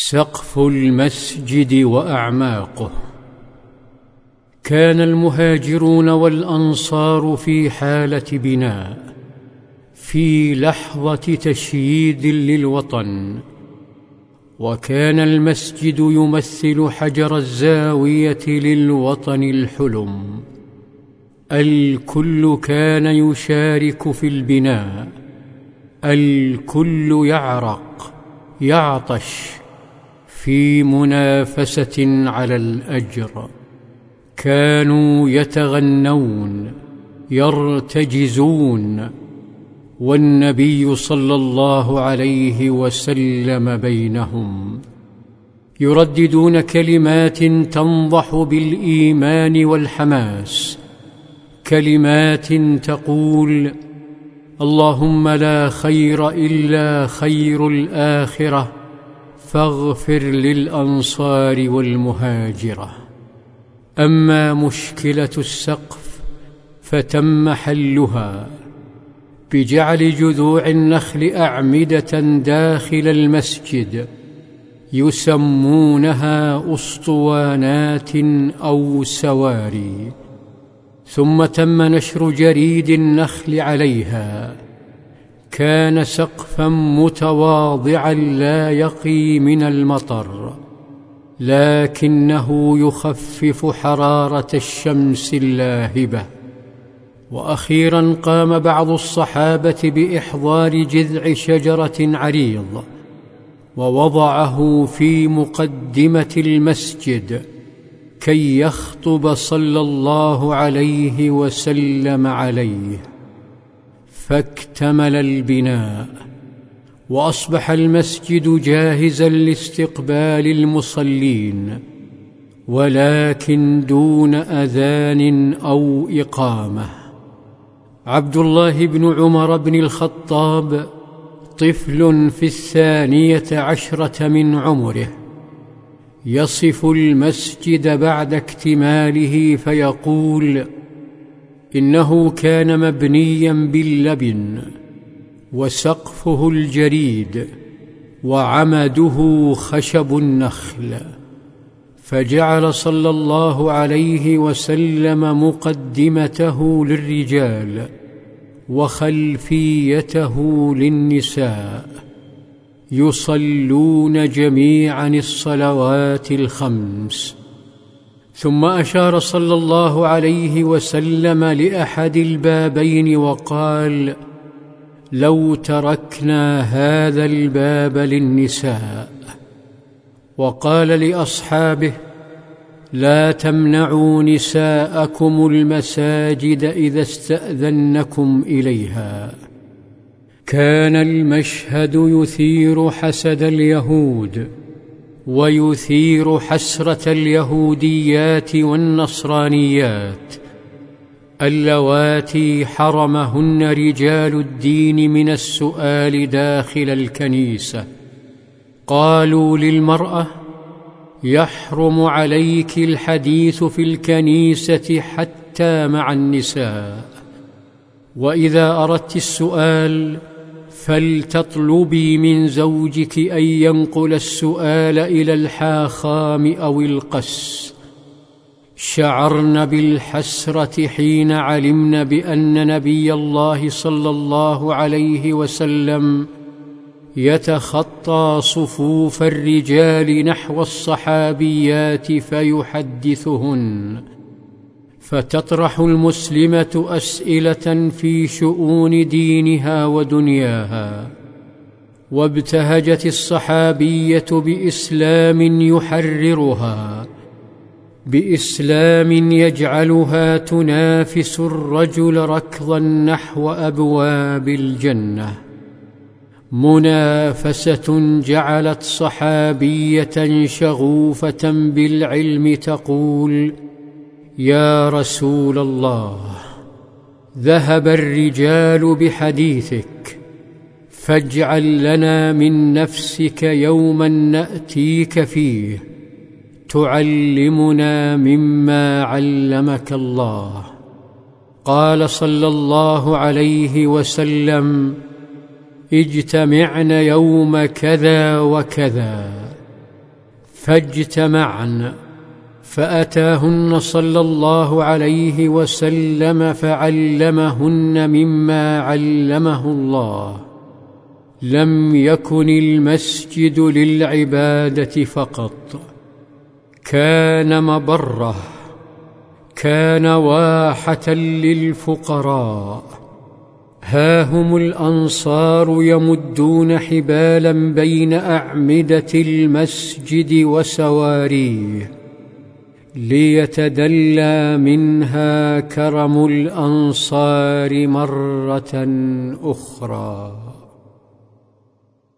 سقف المسجد وأعماقه. كان المهاجرون والأنصار في حالة بناء في لحظة تشييد للوطن. وكان المسجد يمثل حجر الزاوية للوطن الحلم. الكل كان يشارك في البناء. الكل يعرق يعطش. في منافسة على الأجر. كانوا يتغنون يرتجزون. والنبي صلى الله عليه وسلم بينهم. يرددون كلمات تنضح بالإيمان والحماس. كلمات تقول اللهم لا خير إلا خير الآخرة. فاغفر للأنصار والمهاجرة. أما مشكلة السقف فتم حلها بجعل جذوع النخل أعمدة داخل المسجد يسمونها أسطوانات أو سواري ثم تم نشر جريد النخل عليها. كان سقفا متواضعا لا يقي من المطر لكنه يخفف حرارة الشمس اللاهبة. وأخيرا قام بعض الصحابة بإحضار جذع شجرة عريض ووضعه في مقدمة المسجد كي يخطب صلى الله عليه وسلم عليه. فاكتمل البناء وأصبح المسجد جاهزا لاستقبال المصلين ولكن دون أذان أو إقامة. عبد الله بن عمر بن الخطاب طفل في الثانية عشرة من عمره يصف المسجد بعد اكتماله فيقول إنه كان مبنيا باللبن وسقفه الجريد وعمده خشب النخل فجعل صلى الله عليه وسلم مقدمته للرجال وخلفيته للنساء يصلون جميعا الصلوات الخمس. ثم أشار صلى الله عليه وسلم لأحد البابين وقال لو تركنا هذا الباب للنساء. وقال لأصحابه لا تمنعوا نساءكم المساجد إذا استأذنكم إليها. كان المشهد يثير حسد اليهود. ويثير حسرة اليهوديات والنصرانيات. اللواتي حرمهن رجال الدين من السؤال داخل الكنيسة. قالوا للمرأة يحرم عليك الحديث في الكنيسة حتى مع النساء. وإذا أردت السؤال فلتطلبي من زوجك أن ينقل السؤال إلى الحاخام أو القس. شعرن بالحسرة حين علمن بأن نبي الله صلى الله عليه وسلم يتخطى صفوف الرجال نحو الصحابيات فيحدثهن. فتطرح المسلمة أسئلة في شؤون دينها ودنياها وابتهجت الصحابية بإسلام يحررها بإسلام يجعلها تنافس الرجل ركضا نحو أبواب الجنة. منافسة جعلت صحابية شغوفة بالعلم تقول يا رسول الله ذهب الرجال بحديثك فاجعل لنا من نفسك يوما نأتيك فيه تعلمنا مما علمك الله. قال صلى الله عليه وسلم اجتمعن يوم كذا وكذا فاجتمعن. فأتاهن صلى الله عليه وسلم فعلمهن مما علمه الله. لم يكن المسجد للعبادة فقط. كان مبره كان واحة للفقراء. ها هم الأنصار يمدون حبالا بين أعمدة المسجد وسواريه. ليتدلى منها كرم الأنصار مرة أخرى.